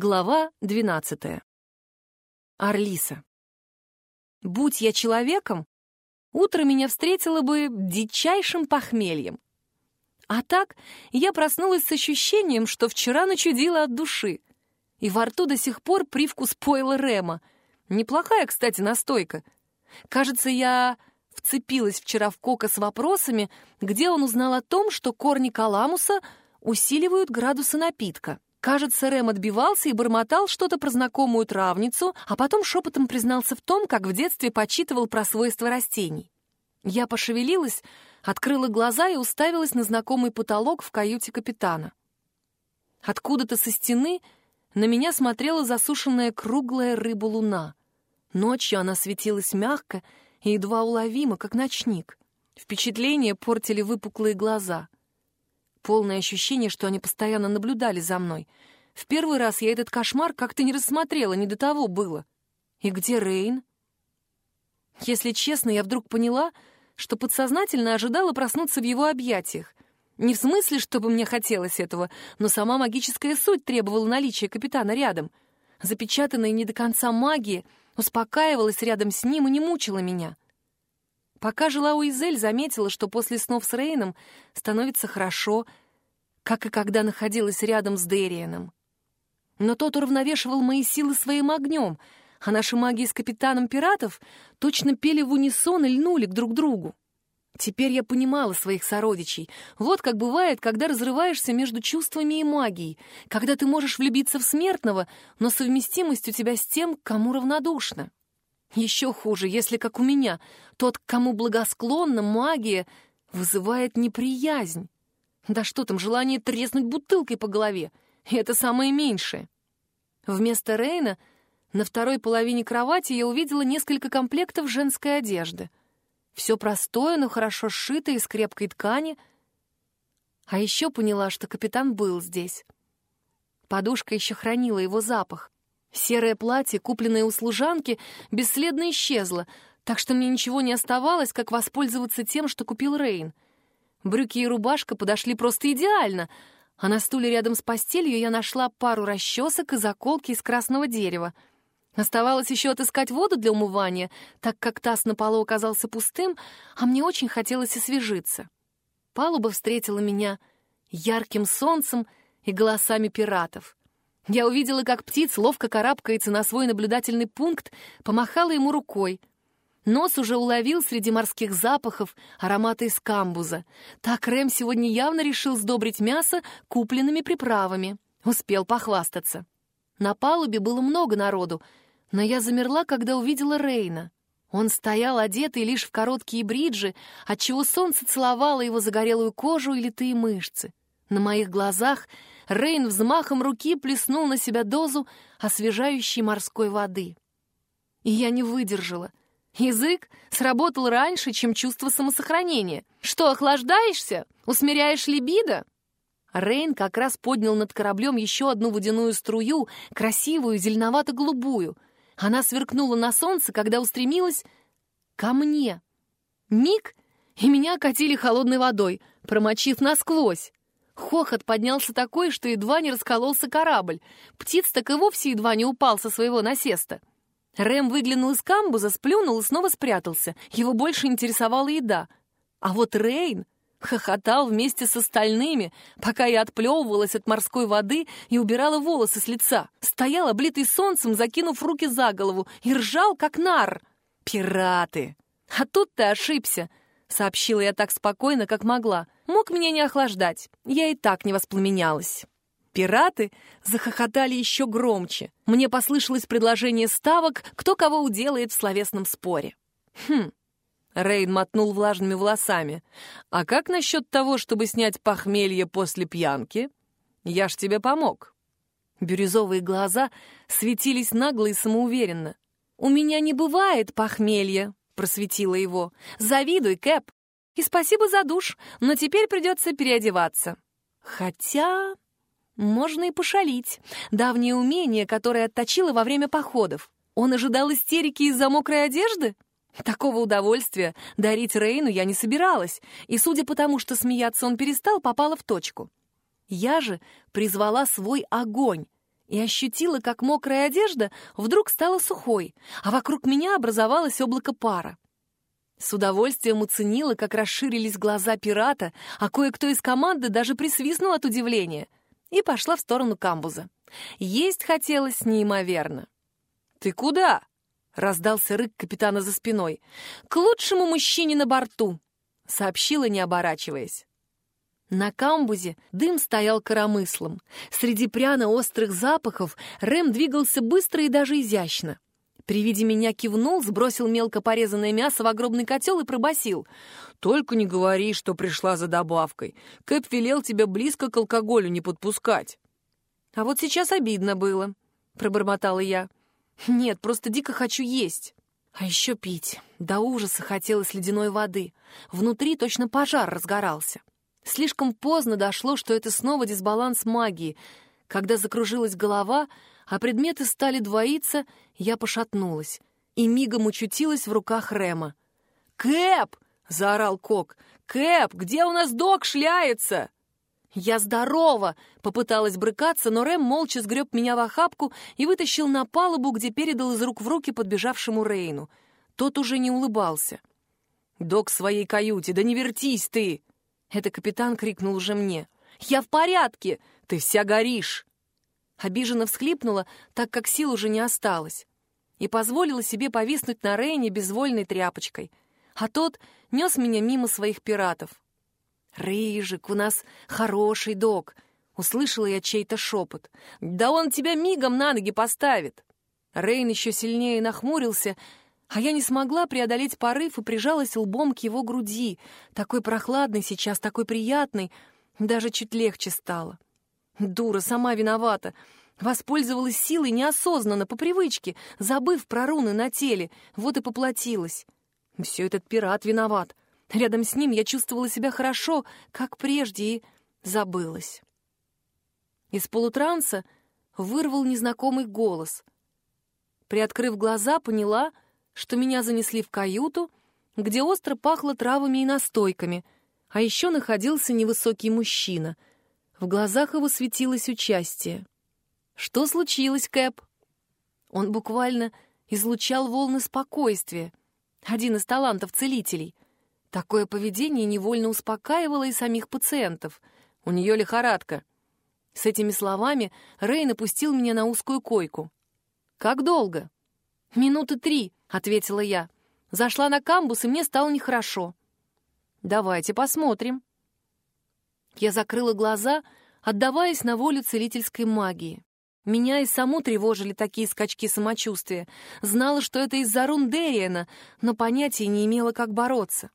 Глава 12. Арлиса. Будь я человеком, утро меня встретило бы дичайшим похмельем. А так я проснулась с ощущением, что вчера начудила от души. И во рту до сих пор привкус пойла Рема. Неплохая, кстати, настойка. Кажется, я вцепилась вчера в Кока с вопросами, где он узнал о том, что корни каламуса усиливают градусы напитка. Кажется, Рэм отбивался и бормотал что-то про знакомую травницу, а потом шепотом признался в том, как в детстве почитывал про свойства растений. Я пошевелилась, открыла глаза и уставилась на знакомый потолок в каюте капитана. Откуда-то со стены на меня смотрела засушенная круглая рыба-луна. Ночью она светилась мягко и едва уловимо, как ночник. Впечатление портили выпуклые глаза — Полное ощущение, что они постоянно наблюдали за мной. В первый раз я этот кошмар как-то не рассмотрела, не до того было. И где Рейн? Если честно, я вдруг поняла, что подсознательно ожидала проснуться в его объятиях. Не в смысле, чтобы мне хотелось этого, но сама магическая суть требовала наличия капитана рядом. Запечатанная не до конца магия успокаивалась рядом с ним и не мучила меня. Пока жила у Изель, заметила, что после снов с Рейном становится хорошо, как и когда находилась рядом с Дерианом. Но тот уравновешивал мои силы своим огнем, а наши маги с капитаном пиратов точно пели в унисон и льнули к друг другу. Теперь я понимала своих сородичей. Вот как бывает, когда разрываешься между чувствами и магией, когда ты можешь влюбиться в смертного, но совместимость у тебя с тем, кому равнодушна. Еще хуже, если, как у меня, тот, кому благосклонна магия, вызывает неприязнь. Да что там, желание треснуть бутылкой по голове. Это самое меньшее. Вместо Рейна на второй половине кровати я увидела несколько комплектов женской одежды. Все простое, но хорошо сшитое из крепкой ткани. А еще поняла, что капитан был здесь. Подушка еще хранила его запах. Серое платье, купленное у служанки, бесследно исчезло, так что мне ничего не оставалось, как воспользоваться тем, что купил Рейн. Брюки и рубашка подошли просто идеально, а на стуле рядом с постелью я нашла пару расчесок и заколки из красного дерева. Оставалось еще отыскать воду для умывания, так как таз на полу оказался пустым, а мне очень хотелось освежиться. Палуба встретила меня ярким солнцем и голосами пиратов. Я увидела, как птиц ловко карабкается на свой наблюдательный пункт, помахала ему рукой. Нос уже уловил среди морских запахов ароматы из камбуза. Так Рэм сегодня явно решил сдобрить мясо купленными приправами. Успел похвастаться. На палубе было много народу, но я замерла, когда увидела Рейна. Он стоял одетый лишь в короткие бриджи, отчего солнце целовало его загорелую кожу и литые мышцы. На моих глазах Рейн взмахом руки плеснул на себя дозу освежающей морской воды. И я не выдержала. Язык сработал раньше, чем чувство самосохранения. Что, охлаждаешься? Усмиряешь либидо? Рейн как раз поднял над кораблем еще одну водяную струю, красивую, зеленовато-голубую. Она сверкнула на солнце, когда устремилась ко мне. Миг, и меня окатили холодной водой, промочив насквозь. Хохот поднялся такой, что едва не раскололся корабль. Птиц так и вовсе едва не упал со своего насеста. Рэм выглянул из камбуза, сплюнул и снова спрятался. Его больше интересовала еда. А вот Рейн хохотал вместе с остальными, пока я отплевывалась от морской воды и убирала волосы с лица. Стоял, облитый солнцем, закинув руки за голову, и ржал, как нар. «Пираты!» «А тут ты ошибся», — сообщила я так спокойно, как могла — мог меня не охлаждать. Я и так не воспламенялась. Пираты захохотали еще громче. Мне послышалось предложение ставок, кто кого уделает в словесном споре. Хм. Рейн мотнул влажными волосами. «А как насчет того, чтобы снять похмелье после пьянки? Я ж тебе помог». Бирюзовые глаза светились нагло и самоуверенно. «У меня не бывает похмелья», — просветила его. «Завидуй, Кэп. И спасибо за душ, но теперь придется переодеваться. Хотя... Можно и пошалить. Давнее умение, которое отточила во время походов. Он ожидал истерики из-за мокрой одежды? Такого удовольствия дарить Рейну я не собиралась, и, судя по тому, что смеяться он перестал, попала в точку. Я же призвала свой огонь и ощутила, как мокрая одежда вдруг стала сухой, а вокруг меня образовалось облако пара. С удовольствием оценила, как расширились глаза пирата, а кое-кто из команды даже присвистнул от удивления, и пошла в сторону камбуза. Есть хотелось неимоверно. «Ты куда?» — раздался рык капитана за спиной. «К лучшему мужчине на борту», — сообщила, не оборачиваясь. На камбузе дым стоял коромыслом. Среди пряно-острых запахов Рэм двигался быстро и даже изящно. При виде меня кивнул, сбросил мелко порезанное мясо в огромный котел и пробасил: «Только не говори, что пришла за добавкой. Кэп велел тебя близко к алкоголю не подпускать». «А вот сейчас обидно было», — пробормотала я. «Нет, просто дико хочу есть». А еще пить. До ужаса хотелось ледяной воды. Внутри точно пожар разгорался. Слишком поздно дошло, что это снова дисбаланс магии. Когда закружилась голова, а предметы стали двоиться, я пошатнулась и мигом учутилась в руках Рема. «Кэп!» — заорал Кок. «Кэп, где у нас док шляется?» «Я здорова!» — попыталась брыкаться, но Рэм молча сгреб меня в охапку и вытащил на палубу, где передал из рук в руки подбежавшему Рейну. Тот уже не улыбался. «Док в своей каюте, да не вертись ты!» Это капитан крикнул уже мне. «Я в порядке! Ты вся горишь!» Обиженно всхлипнула, так как сил уже не осталось, и позволила себе повиснуть на Рейне безвольной тряпочкой. А тот нес меня мимо своих пиратов. «Рыжик, у нас хороший док!» — услышала я чей-то шепот. «Да он тебя мигом на ноги поставит!» Рейн еще сильнее нахмурился, а я не смогла преодолеть порыв и прижалась лбом к его груди. Такой прохладный сейчас, такой приятный, даже чуть легче стало. Дура, сама виновата. Воспользовалась силой неосознанно, по привычке, забыв про руны на теле, вот и поплатилась. Все этот пират виноват. Рядом с ним я чувствовала себя хорошо, как прежде, и забылась. Из полутранса вырвал незнакомый голос. Приоткрыв глаза, поняла — что меня занесли в каюту, где остро пахло травами и настойками, а еще находился невысокий мужчина. В глазах его светилось участие. «Что случилось, Кэп?» Он буквально излучал волны спокойствия. Один из талантов целителей. Такое поведение невольно успокаивало и самих пациентов. У нее лихорадка. С этими словами Рэй напустил меня на узкую койку. «Как долго?» «Минуты три», — ответила я. Зашла на камбус, и мне стало нехорошо. «Давайте посмотрим». Я закрыла глаза, отдаваясь на волю целительской магии. Меня и саму тревожили такие скачки самочувствия. Знала, что это из-за рун Дериена, но понятия не имела, как бороться.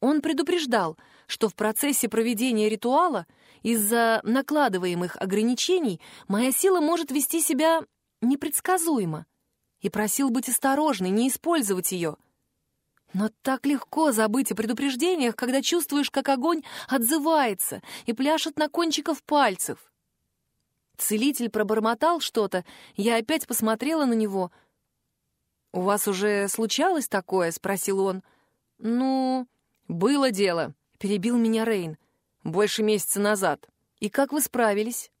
Он предупреждал, что в процессе проведения ритуала из-за накладываемых ограничений моя сила может вести себя непредсказуемо и просил быть осторожной, не использовать ее. Но так легко забыть о предупреждениях, когда чувствуешь, как огонь отзывается и пляшет на кончиках пальцев. Целитель пробормотал что-то, я опять посмотрела на него. «У вас уже случалось такое?» — спросил он. «Ну, было дело», — перебил меня Рейн. «Больше месяца назад. И как вы справились?»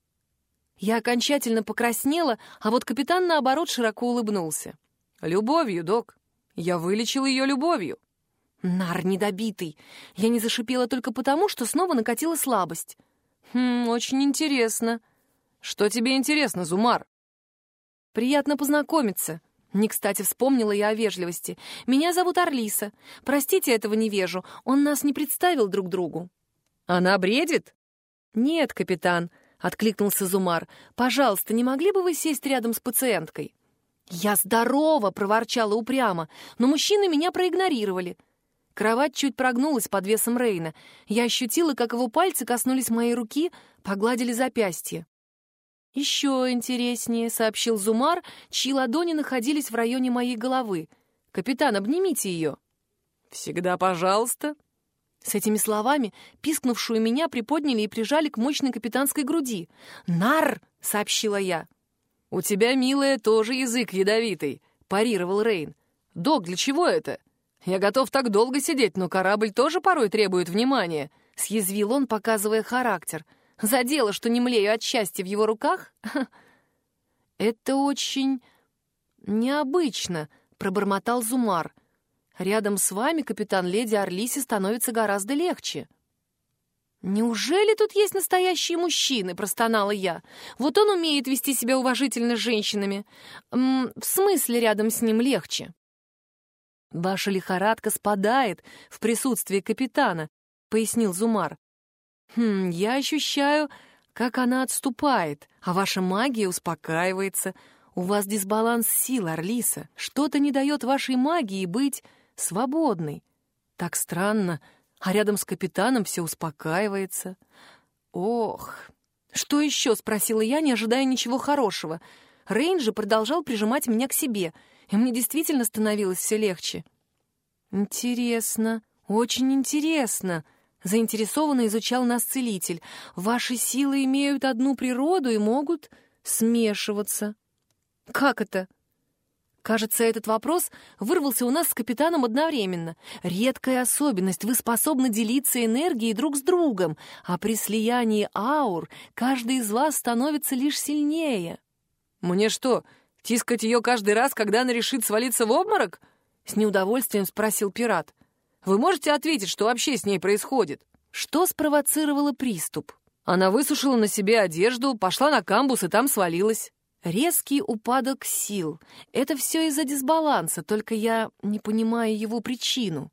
Я окончательно покраснела, а вот капитан, наоборот, широко улыбнулся. «Любовью, док. Я вылечил ее любовью». Нар недобитый. Я не зашипела только потому, что снова накатила слабость. «Хм, очень интересно». «Что тебе интересно, Зумар?» «Приятно познакомиться». Не кстати вспомнила я о вежливости. «Меня зовут Орлиса. Простите этого невежу, он нас не представил друг другу». «Она бредит?» «Нет, капитан», — откликнулся Зумар. «Пожалуйста, не могли бы вы сесть рядом с пациенткой?» «Я здорова!» — проворчала упрямо, но мужчины меня проигнорировали. Кровать чуть прогнулась под весом Рейна. Я ощутила, как его пальцы коснулись моей руки, погладили запястье. «Еще интереснее», — сообщил Зумар, чьи ладони находились в районе моей головы. «Капитан, обнимите ее». «Всегда пожалуйста», с этими словами пискнувшую меня приподняли и прижали к мощной капитанской груди. «Нар!» — сообщила я. «У тебя, милая, тоже язык ядовитый», — парировал Рейн. «Док, для чего это? Я готов так долго сидеть, но корабль тоже порой требует внимания», — съязвил он, показывая характер. «Задело, что не млею от счастья в его руках?» «Это очень необычно», — пробормотал Зумар. «Рядом с вами, капитан леди Орлиси, становится гораздо легче». «Неужели тут есть настоящие мужчины?» — простонала я. «Вот он умеет вести себя уважительно с женщинами. М в смысле рядом с ним легче?» «Ваша лихорадка спадает в присутствии капитана», — пояснил Зумар. «Хм, я ощущаю, как она отступает, а ваша магия успокаивается. У вас дисбаланс сил, Орлиса. Что-то не дает вашей магии быть свободной. Так странно, а рядом с капитаном все успокаивается. Ох, что еще? спросила я, не ожидая ничего хорошего. Рейнджи продолжал прижимать меня к себе, и мне действительно становилось все легче. Интересно, очень интересно. Заинтересованно изучал нас целитель. Ваши силы имеют одну природу и могут смешиваться. Как это? Кажется, этот вопрос вырвался у нас с капитаном одновременно. Редкая особенность. Вы способны делиться энергией друг с другом, а при слиянии аур каждый из вас становится лишь сильнее. Мне что, тискать ее каждый раз, когда она решит свалиться в обморок? С неудовольствием спросил пират. Вы можете ответить, что вообще с ней происходит? Что спровоцировало приступ? Она высушила на себе одежду, пошла на камбус и там свалилась. Резкий упадок сил. Это все из-за дисбаланса, только я не понимаю его причину.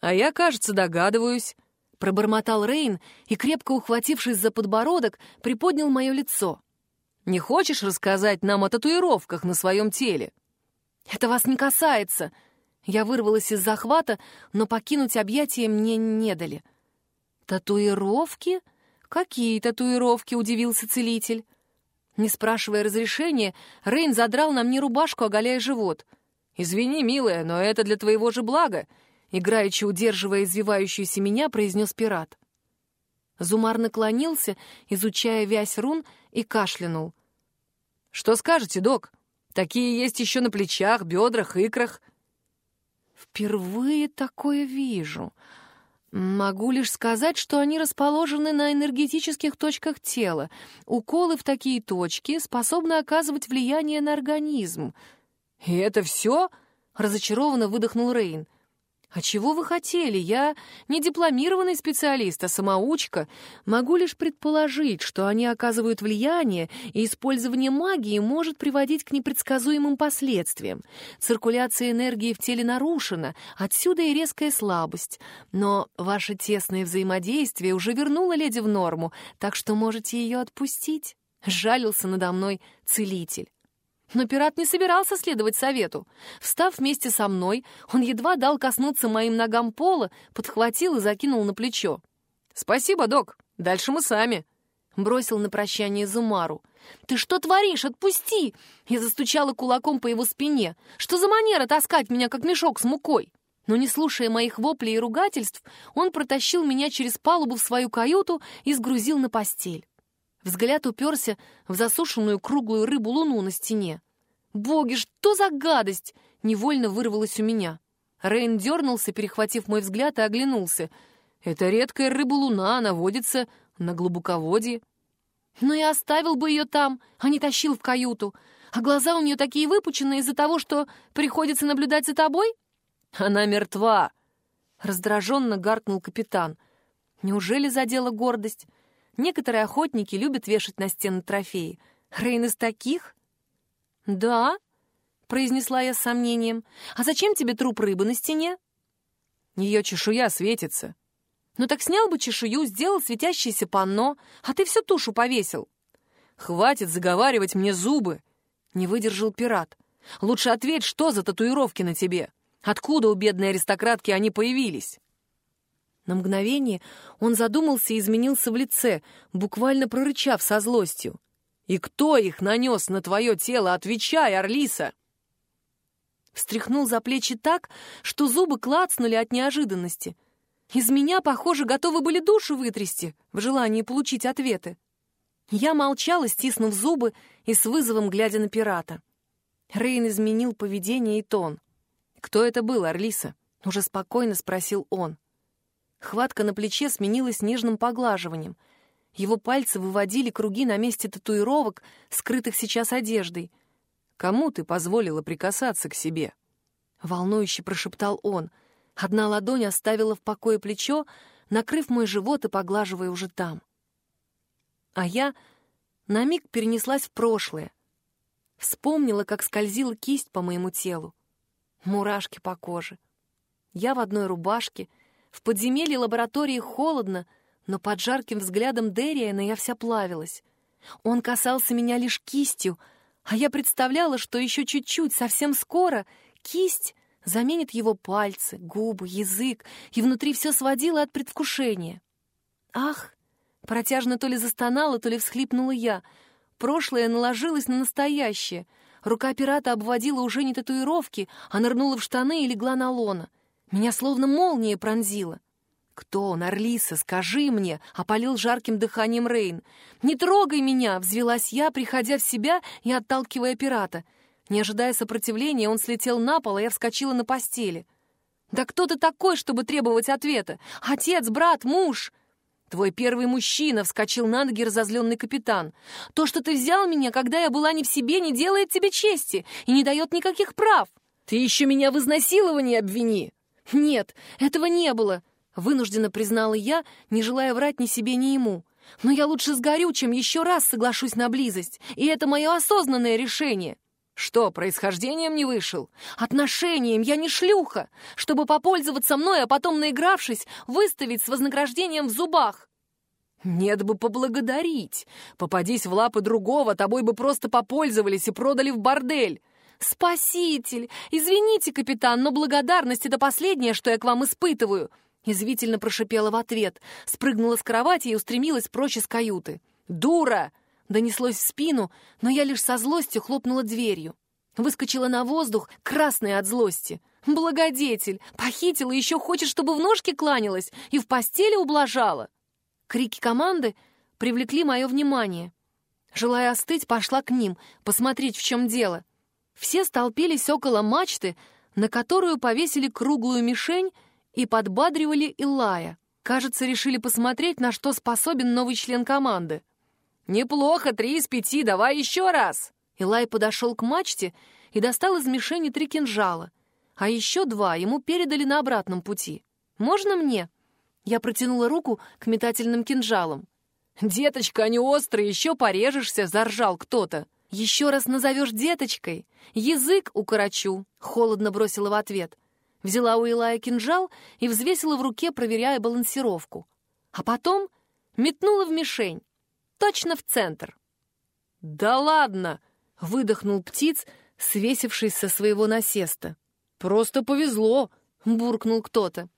А я, кажется, догадываюсь. Пробормотал Рейн и, крепко ухватившись за подбородок, приподнял мое лицо. «Не хочешь рассказать нам о татуировках на своем теле?» «Это вас не касается!» Я вырвалась из захвата, но покинуть объятия мне не дали. «Татуировки? Какие татуировки?» — удивился целитель. Не спрашивая разрешения, Рейн задрал на мне рубашку, оголяя живот. «Извини, милая, но это для твоего же блага», — играючи удерживая извивающуюся меня, произнес пират. Зумар наклонился, изучая вязь рун, и кашлянул. «Что скажете, док? Такие есть еще на плечах, бедрах, икрах». «Впервые такое вижу», Могу лишь сказать, что они расположены на энергетических точках тела. Уколы в такие точки способны оказывать влияние на организм. «И это все?» — разочарованно выдохнул Рейн. «А чего вы хотели? Я не дипломированный специалист, а самоучка. Могу лишь предположить, что они оказывают влияние, и использование магии может приводить к непредсказуемым последствиям. Циркуляция энергии в теле нарушена, отсюда и резкая слабость. Но ваше тесное взаимодействие уже вернуло леди в норму, так что можете ее отпустить». Жалился надо мной целитель. Но пират не собирался следовать совету. Встав вместе со мной, он едва дал коснуться моим ногам пола, подхватил и закинул на плечо. «Спасибо, док. Дальше мы сами», — бросил на прощание Зумару. «Ты что творишь? Отпусти!» Я застучала кулаком по его спине. «Что за манера таскать меня, как мешок с мукой?» Но, не слушая моих воплей и ругательств, он протащил меня через палубу в свою каюту и сгрузил на постель. Взгляд уперся в засушенную круглую рыбу-луну на стене. «Боги, что за гадость!» — невольно вырвалось у меня. Рейн дернулся, перехватив мой взгляд, и оглянулся. «Это редкая рыба-луна, она водится на глубоководье». «Ну и оставил бы ее там, а не тащил в каюту. А глаза у нее такие выпученные из-за того, что приходится наблюдать за тобой?» «Она мертва!» — раздраженно гаркнул капитан. «Неужели задела гордость?» Некоторые охотники любят вешать на стены трофеи. Рейн из таких? Да, произнесла я с сомнением. А зачем тебе труп рыбы на стене? Ее чешуя светится. Ну так снял бы чешую, сделал светящееся панно, а ты всю тушу повесил. Хватит заговаривать мне зубы, не выдержал пират. Лучше ответь, что за татуировки на тебе? Откуда у бедной аристократки они появились? На мгновение он задумался и изменился в лице, буквально прорычав со злостью. «И кто их нанес на твое тело? Отвечай, Орлиса!» Встряхнул за плечи так, что зубы клацнули от неожиданности. Из меня, похоже, готовы были душу вытрясти в желании получить ответы. Я молчала, стиснув зубы и с вызовом глядя на пирата. Рейн изменил поведение и тон. «Кто это был, Орлиса?» — уже спокойно спросил он. Хватка на плече сменилась нежным поглаживанием. Его пальцы выводили круги на месте татуировок, скрытых сейчас одеждой. «Кому ты позволила прикасаться к себе?» Волнующе прошептал он. Одна ладонь оставила в покое плечо, накрыв мой живот и поглаживая уже там. А я на миг перенеслась в прошлое. Вспомнила, как скользила кисть по моему телу. Мурашки по коже. Я в одной рубашке. В подземелье лаборатории холодно, но под жарким взглядом Дериана я вся плавилась. Он касался меня лишь кистью, а я представляла, что еще чуть-чуть, совсем скоро, кисть заменит его пальцы, губы, язык, и внутри все сводило от предвкушения. Ах! Протяжно то ли застонала, то ли всхлипнула я. Прошлое наложилось на настоящее. Рука пирата обводила уже не татуировки, а нырнула в штаны и легла на лона. Меня словно молния пронзила. «Кто он, Орлиса? Скажи мне!» — опалил жарким дыханием Рейн. «Не трогай меня!» — взвелась я, приходя в себя и отталкивая пирата. Не ожидая сопротивления, он слетел на пол, а я вскочила на постели. «Да кто ты такой, чтобы требовать ответа? Отец, брат, муж!» «Твой первый мужчина!» — вскочил на ноги разозленный капитан. «То, что ты взял меня, когда я была не в себе, не делает тебе чести и не дает никаких прав. Ты еще меня в изнасиловании обвини!» «Нет, этого не было!» — вынужденно признала я, не желая врать ни себе, ни ему. «Но я лучше сгорю, чем еще раз соглашусь на близость, и это мое осознанное решение!» Что, происхождением не вышел? Отношением, я не шлюха, чтобы попользоваться мной, а потом, наигравшись, выставить с вознаграждением в зубах. Нет бы поблагодарить. Попадись в лапы другого, тобой бы просто попользовались и продали в бордель. Спаситель! Извините, капитан, но благодарность — это последнее, что я к вам испытываю. Язвительно прошипела в ответ, спрыгнула с кровати и устремилась прочь из каюты. «Дура!» Донеслось в спину, но я лишь со злостью хлопнула дверью. Выскочила на воздух, красная от злости. «Благодетель! Похитила, еще хочет, чтобы в ножке кланялась и в постели ублажала!» Крики команды привлекли мое внимание. Желая остыть, пошла к ним, посмотреть, в чем дело. Все столпились около мачты, на которую повесили круглую мишень и подбадривали Илая. Кажется, решили посмотреть, на что способен новый член команды. «Неплохо, три из пяти, давай еще раз!» Илай подошел к мачте и достал из мишени три кинжала, а еще два ему передали на обратном пути. «Можно мне?» Я протянула руку к метательным кинжалам. «Деточка, они острые, еще порежешься!» — заржал кто-то. «Еще раз назовешь деточкой, язык укорочу!» — холодно бросила в ответ. Взяла у Илая кинжал и взвесила в руке, проверяя балансировку. А потом метнула в мишень точно в центр. «Да ладно!» — выдохнул птиц, свесившись со своего насеста. «Просто повезло!» — буркнул кто-то.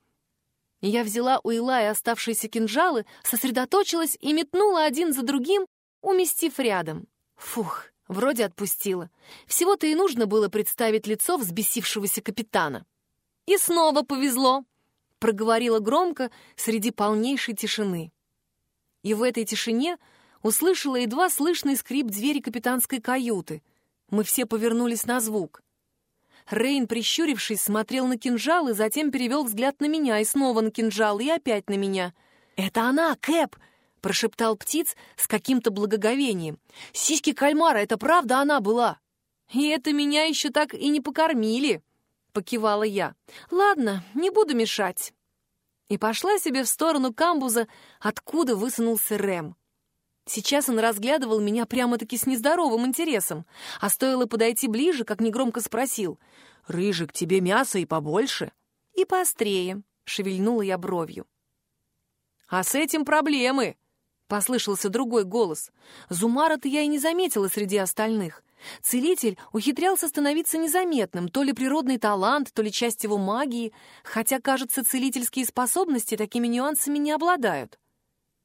Я взяла у Илая оставшиеся кинжалы, сосредоточилась и метнула один за другим, уместив рядом. Фух, вроде отпустила. Всего-то и нужно было представить лицо взбесившегося капитана. «И снова повезло!» — проговорила громко среди полнейшей тишины. И в этой тишине услышала едва слышный скрип двери капитанской каюты. Мы все повернулись на звук. Рейн, прищурившись, смотрел на кинжал и затем перевел взгляд на меня, и снова на кинжал, и опять на меня. «Это она, Кэп!» — прошептал птиц с каким-то благоговением. «Сиськи кальмара, это правда она была?» «И это меня еще так и не покормили!» — покивала я. «Ладно, не буду мешать». И пошла себе в сторону камбуза, откуда высунулся Рэм. Сейчас он разглядывал меня прямо-таки с нездоровым интересом, а стоило подойти ближе, как негромко спросил. «Рыжик, тебе мясо и побольше?» «И поострее», — шевельнула я бровью. «А с этим проблемы!» — послышался другой голос. Зумара-то я и не заметила среди остальных. Целитель ухитрялся становиться незаметным, то ли природный талант, то ли часть его магии, хотя, кажется, целительские способности такими нюансами не обладают.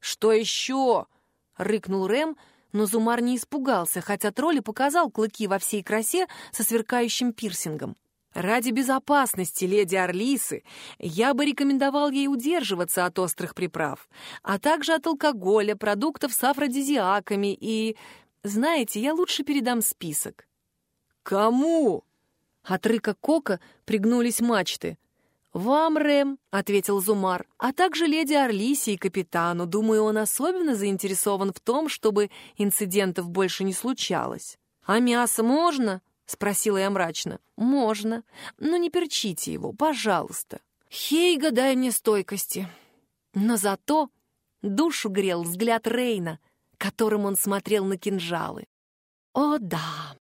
«Что еще?» — рыкнул Рэм, но Зумар не испугался, хотя тролль показал клыки во всей красе со сверкающим пирсингом. Ради безопасности леди Орлисы я бы рекомендовал ей удерживаться от острых приправ, а также от алкоголя, продуктов с афродизиаками и... Знаете, я лучше передам список. «Кому?» От рыка Кока пригнулись мачты. «Вам, Рэм», — ответил Зумар, «а также леди Орлисе и капитану. Думаю, он особенно заинтересован в том, чтобы инцидентов больше не случалось». «А мясо можно?» — спросила я мрачно. «Можно. Но не перчите его, пожалуйста. Хейга, дай мне стойкости». Но зато душу грел взгляд Рейна, которым он смотрел на кинжалы. О да,